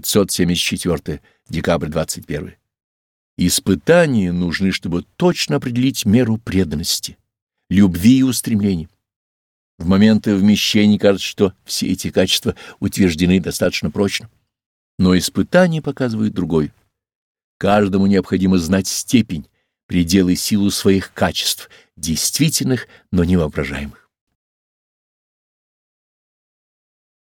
574 декабрь 21 Испытания нужны, чтобы точно определить меру преданности, любви и устремлений. В моменты вмещения кажется, что все эти качества утверждены достаточно прочно. Но испытания показывают другой Каждому необходимо знать степень, пределы силу своих качеств, действительных, но невоображаемых.